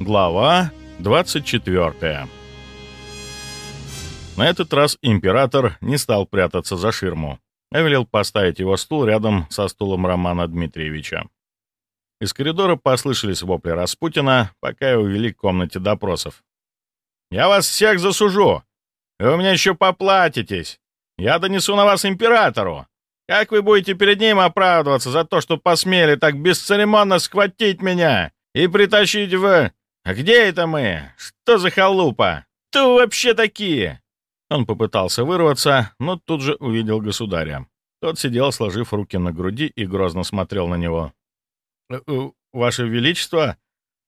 Глава 24 На этот раз император не стал прятаться за ширму, а велел поставить его стул рядом со стулом Романа Дмитриевича. Из коридора послышались вопли Распутина, пока его увели к комнате допросов. «Я вас всех засужу! Вы у меня еще поплатитесь! Я донесу на вас императору! Как вы будете перед ним оправдываться за то, что посмели так бесцеремонно схватить меня и притащить в... А где это мы? Что за халупа? Кто вообще такие?» Он попытался вырваться, но тут же увидел государя. Тот сидел, сложив руки на груди, и грозно смотрел на него. «Э, э, «Ваше Величество,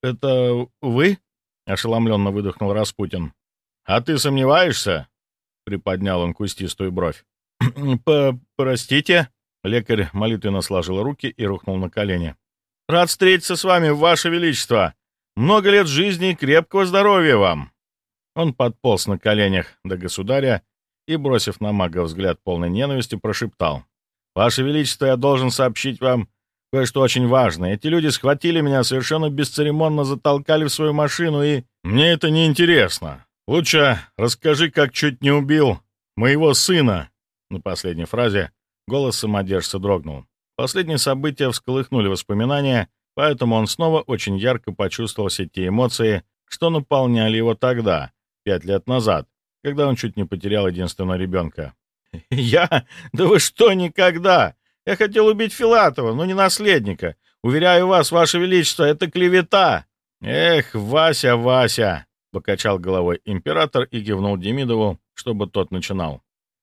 это вы?» — ошеломленно выдохнул Распутин. «А ты сомневаешься?» — приподнял он кустистую бровь. «Простите?» — лекарь молитвенно сложил руки и рухнул на колени. «Рад встретиться с вами, Ваше Величество! Много лет жизни и крепкого здоровья вам!» Он подполз на коленях до государя и, бросив на мага взгляд полной ненависти, прошептал. «Ваше Величество, я должен сообщить вам кое-что очень важное. Эти люди схватили меня, совершенно бесцеремонно затолкали в свою машину и... Мне это не интересно. Лучше расскажи, как чуть не убил моего сына!» На последней фразе голос самодержца дрогнул. Последние события всколыхнули воспоминания, поэтому он снова очень ярко почувствовал все те эмоции, что наполняли его тогда, пять лет назад, когда он чуть не потерял единственного ребенка. «Я? Да вы что, никогда! Я хотел убить Филатова, но не наследника. Уверяю вас, ваше величество, это клевета!» «Эх, Вася, Вася!» — покачал головой император и кивнул Демидову, чтобы тот начинал.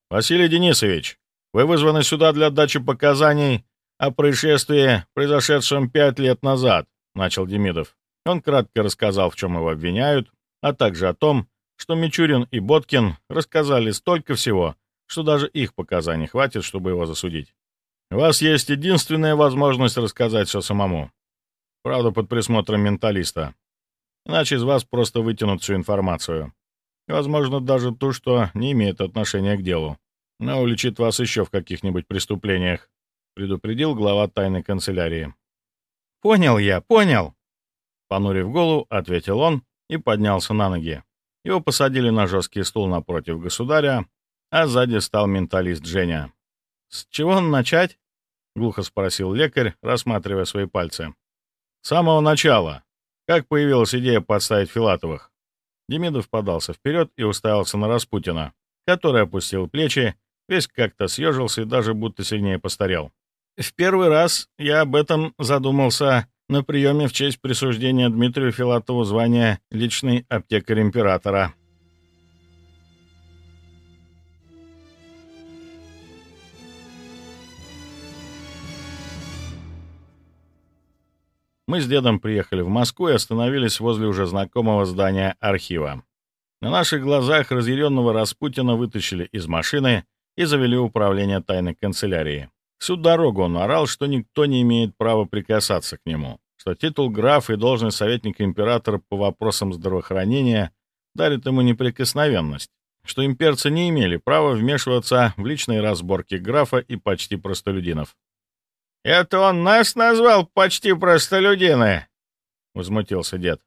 «Василий Денисович, вы вызваны сюда для отдачи показаний о происшествии, произошедшем пять лет назад», — начал Демидов. Он кратко рассказал, в чем его обвиняют, а также о том, что Мичурин и Боткин рассказали столько всего, что даже их показаний хватит, чтобы его засудить. У вас есть единственная возможность рассказать все самому. Правда, под присмотром менталиста. Иначе из вас просто вытянут всю информацию. Возможно, даже ту, что не имеет отношения к делу но уличит вас еще в каких-нибудь преступлениях», — предупредил глава тайной канцелярии. «Понял я, понял!» Понурив голову, ответил он и поднялся на ноги. Его посадили на жесткий стул напротив государя, а сзади стал менталист Женя. «С чего начать?» — глухо спросил лекарь, рассматривая свои пальцы. «С самого начала. Как появилась идея подставить Филатовых?» Демидов подался вперед и уставился на Распутина, который опустил плечи Весь как-то съежился и даже будто сильнее постарел. В первый раз я об этом задумался на приеме в честь присуждения Дмитрию Филатову звания «Личный аптекарь императора». Мы с дедом приехали в Москву и остановились возле уже знакомого здания архива. На наших глазах разъяренного Распутина вытащили из машины и завели управление тайной канцелярии. Всю дорогу он орал, что никто не имеет права прикасаться к нему, что титул граф и должность советника императора по вопросам здравоохранения дарит ему неприкосновенность, что имперцы не имели права вмешиваться в личные разборки графа и почти простолюдинов. «Это он нас назвал почти простолюдины?» — возмутился дед.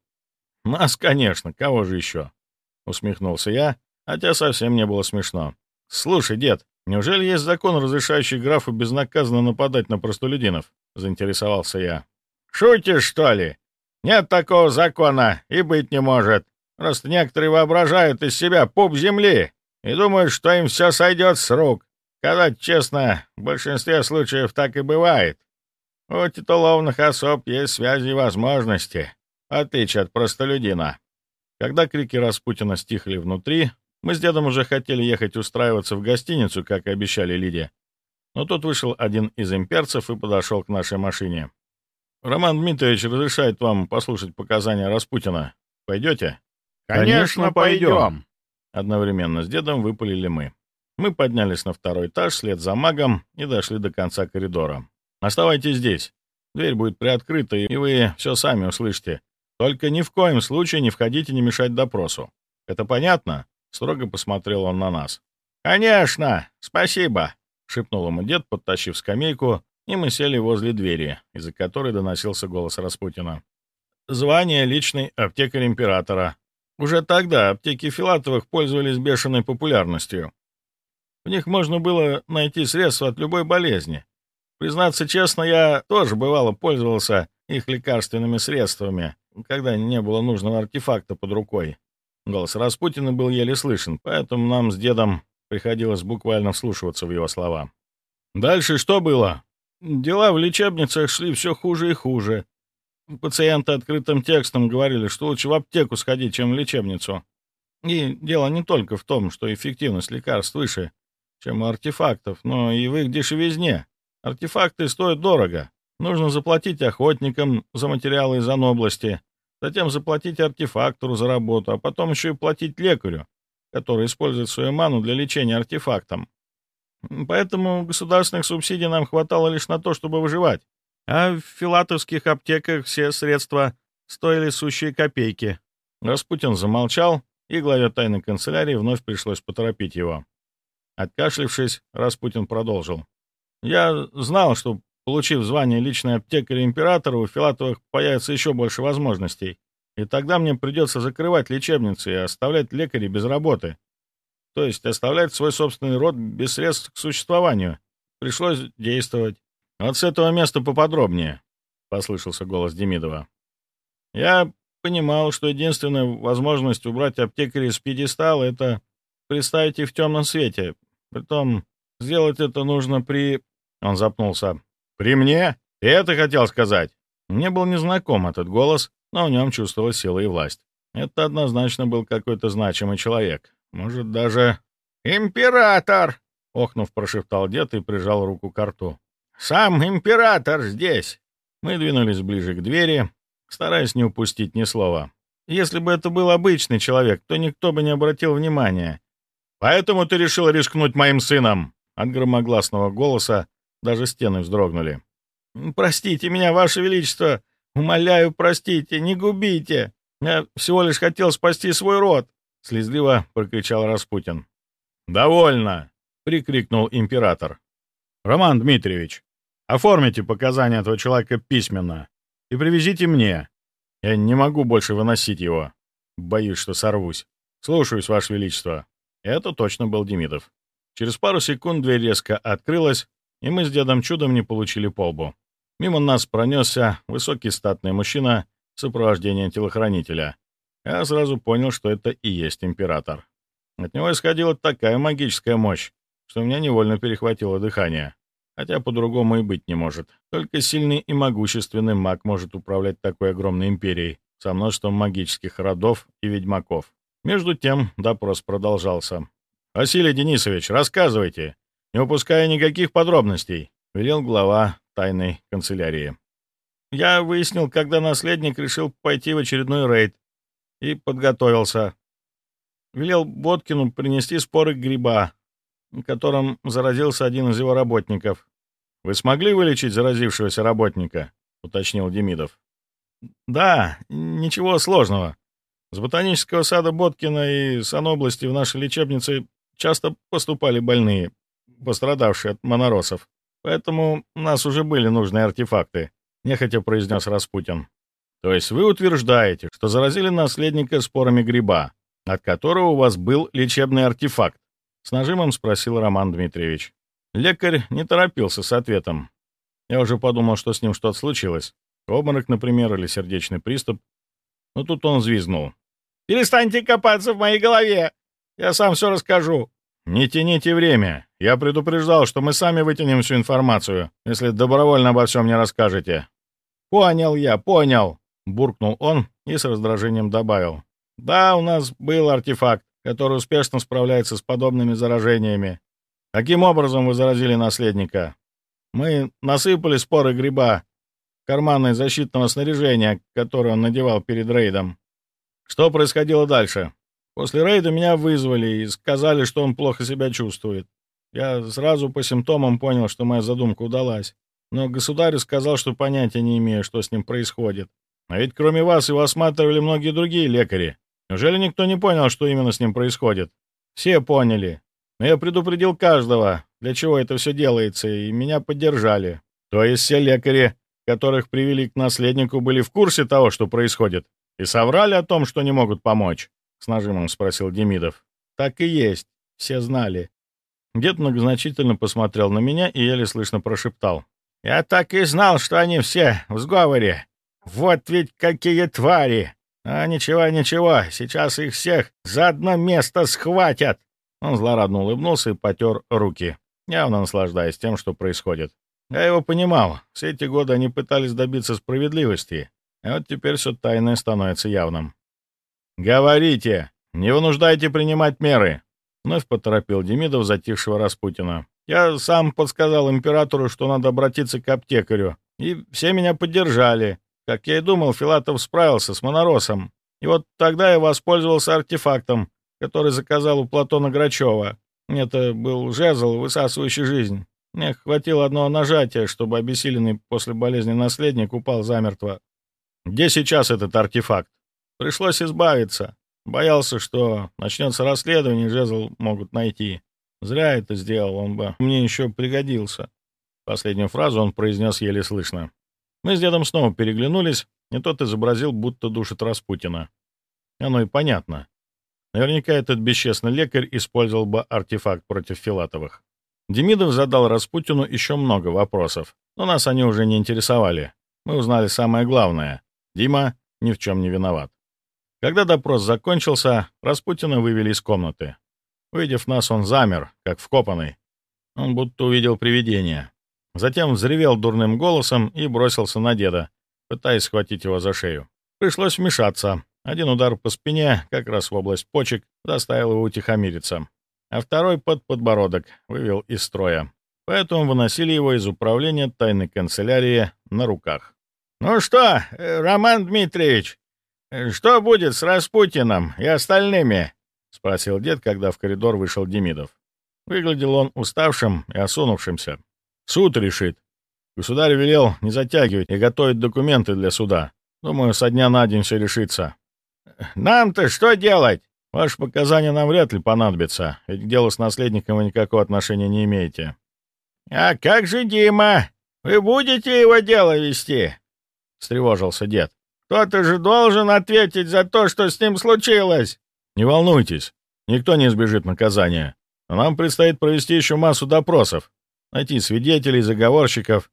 «Нас, конечно, кого же еще?» — усмехнулся я, хотя совсем не было смешно. «Слушай, дед, неужели есть закон, разрешающий графу безнаказанно нападать на простолюдинов?» — заинтересовался я. «Шутишь, что ли? Нет такого закона и быть не может. Просто некоторые воображают из себя пуп земли и думают, что им все сойдет с рук. Сказать честно, в большинстве случаев так и бывает. У титулованных особ есть связи и возможности, в отличие от простолюдина». Когда крики Распутина стихли внутри, мы с дедом уже хотели ехать устраиваться в гостиницу, как и обещали Лиде. Но тут вышел один из имперцев и подошел к нашей машине. «Роман Дмитриевич разрешает вам послушать показания Распутина. Пойдете?» «Конечно, пойдем!» Одновременно с дедом выпалили мы. Мы поднялись на второй этаж вслед за магом и дошли до конца коридора. «Оставайтесь здесь. Дверь будет приоткрыта, и вы все сами услышите. Только ни в коем случае не входите не мешать допросу. Это понятно?» Строго посмотрел он на нас. «Конечно! Спасибо!» — шепнул ему дед, подтащив скамейку, и мы сели возле двери, из-за которой доносился голос Распутина. звание личный аптекарь императора. Уже тогда аптеки Филатовых пользовались бешеной популярностью. В них можно было найти средства от любой болезни. Признаться честно, я тоже бывало пользовался их лекарственными средствами, когда не было нужного артефакта под рукой. Голос Распутина был еле слышен, поэтому нам с дедом приходилось буквально вслушиваться в его слова. Дальше что было? Дела в лечебницах шли все хуже и хуже. Пациенты открытым текстом говорили, что лучше в аптеку сходить, чем в лечебницу. И дело не только в том, что эффективность лекарств выше, чем у артефактов, но и в их дешевизне. Артефакты стоят дорого. Нужно заплатить охотникам за материалы из области, затем заплатить артефактору за работу, а потом еще и платить лекарю, который использует свою ману для лечения артефактом. Поэтому государственных субсидий нам хватало лишь на то, чтобы выживать. А в филатовских аптеках все средства стоили сущие копейки. Распутин замолчал, и главе тайной канцелярии вновь пришлось поторопить его. Откашлившись, Распутин продолжил. «Я знал, что, получив звание личной аптекаря императора, у Филатовых появится еще больше возможностей, и тогда мне придется закрывать лечебницы и оставлять лекарей без работы. То есть оставлять свой собственный род без средств к существованию. Пришлось действовать. Вот с этого места поподробнее», — послышался голос Демидова. «Я понимал, что единственная возможность убрать аптекаря с пьедестала — это представить их в темном свете. Притом, сделать это нужно при...» Он запнулся. «При мне? Это хотел сказать?» Мне был незнаком этот голос, но в нем чувствовалась сила и власть. Это однозначно был какой-то значимый человек. Может, даже... «Император!» — охнув, прошептал дед и прижал руку к рту. «Сам император здесь!» Мы двинулись ближе к двери, стараясь не упустить ни слова. Если бы это был обычный человек, то никто бы не обратил внимания. «Поэтому ты решил рискнуть моим сыном!» От громогласного голоса даже стены вздрогнули. «Простите меня, Ваше Величество! Умоляю, простите, не губите! Я всего лишь хотел спасти свой род!» Слезливо прокричал Распутин. «Довольно!» — прикрикнул император. «Роман Дмитриевич, Оформите показания этого человека письменно и привезите мне. Я не могу больше выносить его. Боюсь, что сорвусь. Слушаюсь, Ваше Величество. Это точно был Демидов. Через пару секунд дверь резко открылась, и мы с дедом чудом не получили полбу. Мимо нас пронесся высокий статный мужчина в сопровождении телохранителя. Я сразу понял, что это и есть император. От него исходила такая магическая мощь, что у меня невольно перехватило дыхание. Хотя по-другому и быть не может. Только сильный и могущественный маг может управлять такой огромной империей, со множеством магических родов и ведьмаков. Между тем допрос продолжался. «Василий Денисович, рассказывайте, не упуская никаких подробностей», — велел глава тайной канцелярии. «Я выяснил, когда наследник решил пойти в очередной рейд и подготовился. Велел Боткину принести споры гриба, которым заразился один из его работников. «Вы смогли вылечить заразившегося работника?» — уточнил Демидов. «Да, ничего сложного. С ботанического сада Боткина и санобласти в нашей лечебнице часто поступали больные, пострадавшие от моноросов. Поэтому у нас уже были нужные артефакты», — нехотя произнес Распутин. «То есть вы утверждаете, что заразили наследника спорами гриба, от которого у вас был лечебный артефакт?» С нажимом спросил Роман Дмитриевич. Лекарь не торопился с ответом. Я уже подумал, что с ним что-то случилось. Обморок, например, или сердечный приступ. Но тут он взвизгнул. «Перестаньте копаться в моей голове! Я сам все расскажу!» «Не тяните время. Я предупреждал, что мы сами вытянем всю информацию, если добровольно обо всем не расскажете». «Понял я, понял!» — буркнул он и с раздражением добавил. «Да, у нас был артефакт который успешно справляется с подобными заражениями. Каким образом вы заразили наследника? Мы насыпали споры гриба, карманное защитного снаряжения, которое он надевал перед рейдом. Что происходило дальше? После рейда меня вызвали и сказали, что он плохо себя чувствует. Я сразу по симптомам понял, что моя задумка удалась. Но государь сказал, что понятия не имею, что с ним происходит. А ведь кроме вас его осматривали многие другие лекари. Неужели никто не понял, что именно с ним происходит? Все поняли. Но я предупредил каждого, для чего это все делается, и меня поддержали. То есть все лекари которых привели к наследнику, были в курсе того, что происходит, и соврали о том, что не могут помочь?» — с нажимом спросил Демидов. «Так и есть. Все знали». Дед многозначительно посмотрел на меня и еле слышно прошептал. «Я так и знал, что они все в сговоре. Вот ведь какие твари! А ничего, ничего, сейчас их всех за одно место схватят!» Он злорадно улыбнулся и потер руки, явно наслаждаясь тем, что происходит. Я его понимал. Все эти годы они пытались добиться справедливости, а вот теперь все тайное становится явным. «Говорите! Не вынуждайте принимать меры!» Вновь поторопил Демидов затихшего Распутина. «Я сам подсказал императору, что надо обратиться к аптекарю, и все меня поддержали. Как я и думал, Филатов справился с моноросом. И вот тогда я воспользовался артефактом, который заказал у Платона Грачева. Это был жезл, высасывающий жизнь. Мне хватило одного нажатия, чтобы обессиленный после болезни наследник упал замертво. Где сейчас этот артефакт? Пришлось избавиться. Боялся, что начнется расследование, жезл могут найти. Зря это сделал, он бы мне еще пригодился. Последнюю фразу он произнес еле слышно. Мы с дедом снова переглянулись, и тот изобразил, будто душит Распутина. Оно и понятно. Наверняка этот бесчестный лекарь использовал бы артефакт против Филатовых. Демидов задал Распутину еще много вопросов, но нас они уже не интересовали. Мы узнали самое главное. Дима ни в чем не виноват. Когда допрос закончился, Распутина вывели из комнаты. Увидев нас, он замер, как вкопанный. Он будто увидел привидение. Затем взревел дурным голосом и бросился на деда, пытаясь схватить его за шею. Пришлось вмешаться. Один удар по спине, как раз в область почек, заставил его утихомириться, а второй под подбородок вывел из строя. Поэтому выносили его из управления тайной канцелярии на руках. «Ну что, э, Роман Дмитриевич, что будет с Распутиным и остальными?» — спросил дед, когда в коридор вышел Демидов. Выглядел он уставшим и осунувшимся. «Суд решит. Государь велел не затягивать и готовить документы для суда. Думаю, со дня на день все решится. «Нам-то что делать?» «Ваши показания нам вряд ли понадобятся, ведь к делу с наследником вы никакого отношения не имеете». «А как же Дима? Вы будете его дело вести?» — встревожился дед. «Кто-то же должен ответить за то, что с ним случилось!» «Не волнуйтесь, никто не избежит наказания. Но нам предстоит провести еще массу допросов, найти свидетелей, заговорщиков,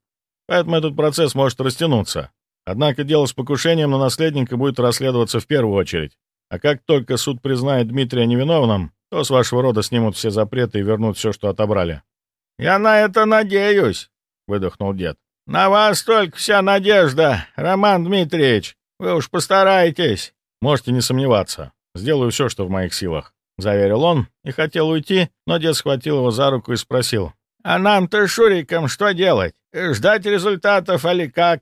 поэтому этот процесс может растянуться. Однако дело с покушением на наследника будет расследоваться в первую очередь. А как только суд признает Дмитрия невиновным, то с вашего рода снимут все запреты и вернут все, что отобрали». «Я на это надеюсь», — выдохнул дед. «На вас только вся надежда, Роман Дмитриевич. Вы уж постарайтесь». «Можете не сомневаться. Сделаю все, что в моих силах», — заверил он и хотел уйти, но дед схватил его за руку и спросил. «А нам-то, Шурикам, что делать? Ждать результатов или как?»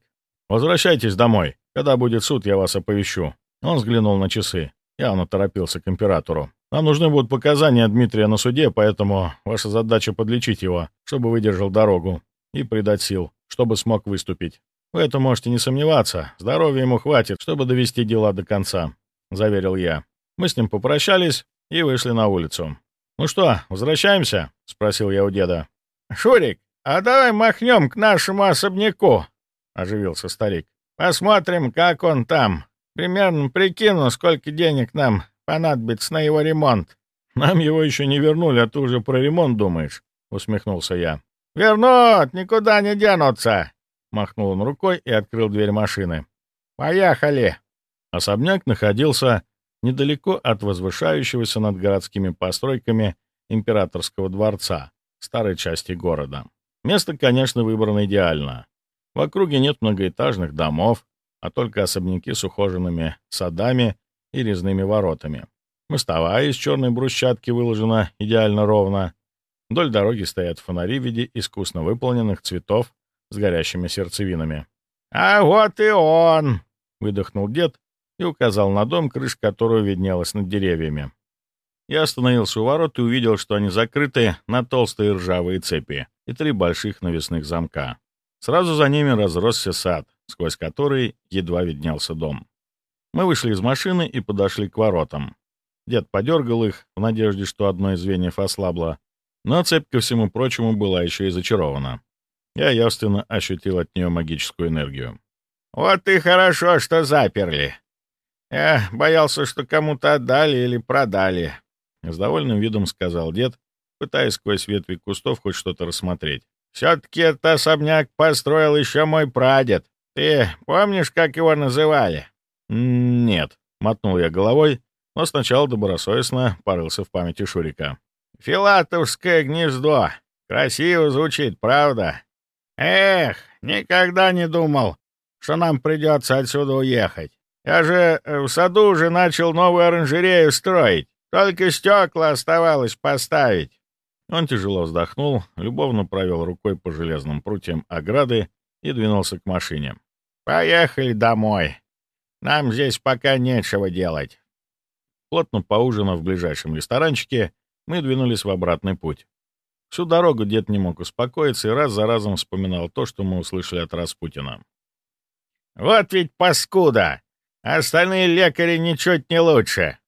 «Возвращайтесь домой. Когда будет суд, я вас оповещу». Он взглянул на часы. Явно торопился к императору. «Нам нужны будут показания Дмитрия на суде, поэтому ваша задача подлечить его, чтобы выдержал дорогу, и придать сил, чтобы смог выступить. Вы это можете не сомневаться. Здоровья ему хватит, чтобы довести дела до конца», — заверил я. Мы с ним попрощались и вышли на улицу. «Ну что, возвращаемся?» — спросил я у деда. «Шурик, а давай махнем к нашему особняку», — оживился старик. «Посмотрим, как он там. Примерно прикину, сколько денег нам понадобится на его ремонт». «Нам его еще не вернули, а ты уже про ремонт думаешь?» — усмехнулся я. «Вернут, никуда не денутся!» Махнул он рукой и открыл дверь машины. «Поехали!» Особняк находился недалеко от возвышающегося над городскими постройками императорского дворца, старой части города. Место, конечно, выбрано идеально. В округе нет многоэтажных домов, а только особняки с ухоженными садами и резными воротами. Мостовая из черной брусчатки выложена идеально ровно. Вдоль дороги стоят фонари в виде искусно выполненных цветов с горящими сердцевинами. «А вот и он!» — выдохнул дед и указал на дом, крыша которого виднелась над деревьями. Я остановился у ворот и увидел, что они закрыты на толстые ржавые цепи и три больших навесных замка. Сразу за ними разросся сад, сквозь который едва виднелся дом. Мы вышли из машины и подошли к воротам. Дед подергал их, в надежде, что одно из звеньев ослабло, но цепь, ко всему прочему, была еще и зачарована. Я явственно ощутил от нее магическую энергию. «Вот и хорошо, что заперли. Я боялся, что кому-то отдали или продали», — с довольным видом сказал дед, пытаясь сквозь ветви кустов хоть что-то рассмотреть. «Все-таки этот особняк построил еще мой прадед. Ты помнишь, как его называли?» «Нет», — мотнул я головой, но сначала добросовестно порылся в памяти Шурика. «Филатовское гнездо. Красиво звучит, правда? Эх, никогда не думал, что нам придется отсюда уехать. Я же э, в саду уже начал новую оранжерею строить. Только стекла оставалось поставить. Он тяжело вздохнул, любовно провел рукой по железным прутьям ограды и двинулся к машине. «Поехали домой. Нам здесь пока нечего делать». Плотно поужинав в ближайшем ресторанчике, мы двинулись в обратный путь. Всю дорогу дед не мог успокоиться и раз за разом вспоминал то, что мы услышали от Распутина. «Вот ведь паскуда! Остальные лекари ничуть не лучше.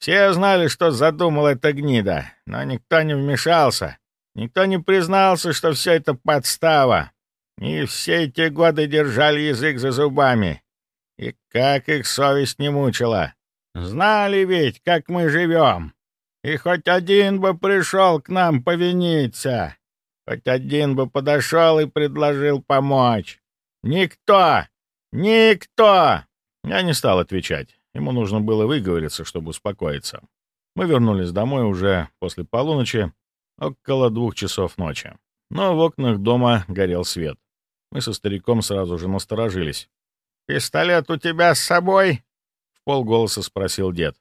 Все знали, что задумал эта гнида, но никто не вмешался, никто не признался, что все это подстава. И все эти годы держали язык за зубами. И как их совесть не мучила. Знали ведь, как мы живем. И хоть один бы пришел к нам повиниться, хоть один бы подошел и предложил помочь. Никто! Никто! Я не стал отвечать. Ему нужно было выговориться, чтобы успокоиться. Мы вернулись домой уже после полуночи, около двух часов ночи. Но в окнах дома горел свет. Мы со стариком сразу же насторожились. «Пистолет у тебя с собой?» — в полголоса спросил дед.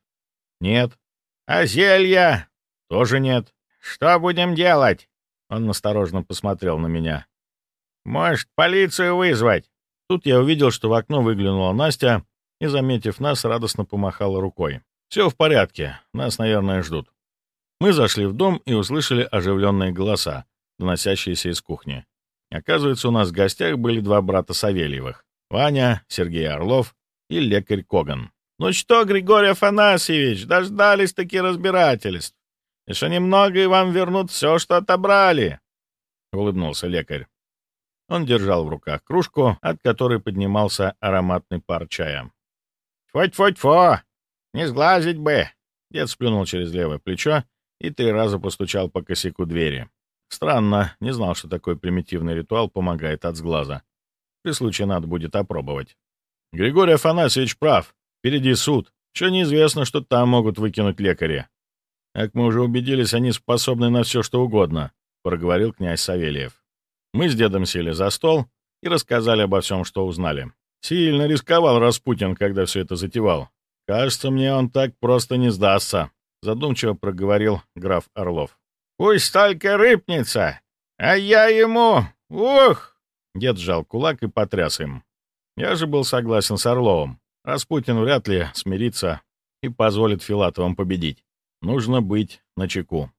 «Нет». «А зелья?» «Тоже нет». «Что будем делать?» Он осторожно посмотрел на меня. «Может, полицию вызвать?» Тут я увидел, что в окно выглянула Настя и, заметив нас, радостно помахала рукой. «Все в порядке, нас, наверное, ждут». Мы зашли в дом и услышали оживленные голоса, доносящиеся из кухни. Оказывается, у нас в гостях были два брата Савельевых — Ваня, Сергей Орлов и лекарь Коган. «Ну что, Григорий Афанасьевич, дождались таки разбирательств. Еще немного, и вам вернут все, что отобрали», — улыбнулся лекарь. Он держал в руках кружку, от которой поднимался ароматный пар чая. «Тьфу-тьфу-тьфу! Не сглазить бы!» Дед сплюнул через левое плечо и три раза постучал по косяку двери. Странно, не знал, что такой примитивный ритуал помогает от сглаза. При случае надо будет опробовать. Григорий Афанасьевич прав. Впереди суд. Что неизвестно, что там могут выкинуть лекари. Как мы уже убедились, они способны на все, что угодно, — проговорил князь Савельев. Мы с дедом сели за стол и рассказали обо всем, что узнали. Сильно рисковал Распутин, когда все это затевал. Кажется, мне он так просто не сдастся, задумчиво проговорил граф Орлов. Пусть только рыпнется, а я ему... Ух! Дед сжал кулак и потряс им. Я же был согласен с Орловым. Распутин вряд ли смирится и позволит Филатовым победить. Нужно быть начеку.